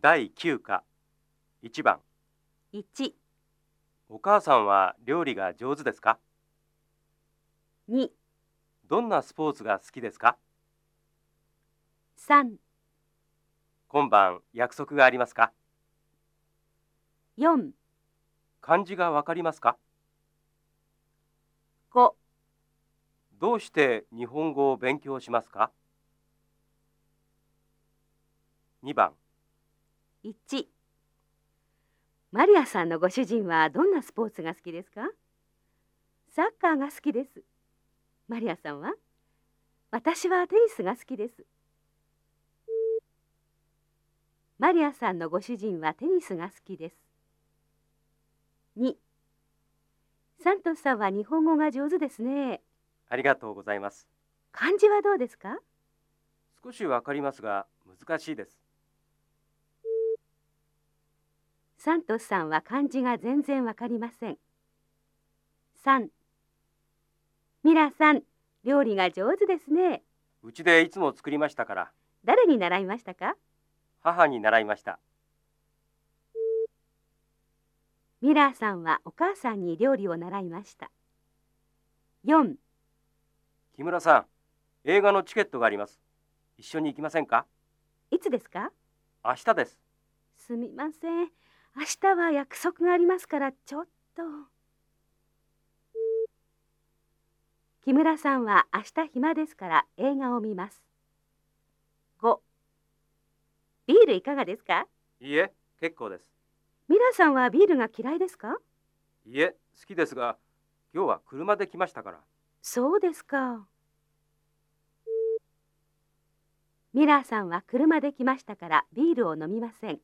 第9課。1番。1、お母さんは料理が上手ですか？2、どんなスポーツが好きですか？3、今晩約束がありますか？4、漢字がわかりますか？5、どうして日本語を勉強しますか？2番1マリアさんのご主人はどんなスポーツが好きですか？サッカーが好きです。マリアさんは？私はテニスが好きです。マリアさんのご主人はテニスが好きです。2サントスさんは日本語が上手ですね。ありがとうございます。漢字はどうですか？少しわかりますが難しいですサントスさんは漢字が全然わかりません。3ミラさん、料理が上手ですね。うちでいつも作りましたから。誰に習いましたか？母に習いました。ミラーさんはお母さんに料理を習いました。4木村さん映画のチケットがあります。一緒に行きませんか？いつですか？明日です。すみません。明日は約束がありますからちょっと。木村さんは明日暇ですから映画を見ます。5ビールいかがですか？いいえ結構ですミラさんはビールが嫌いですか？いいえ好きですが今日は車で来ましたからそうですか。ミラーさんは車で来ましたからビールを飲みません。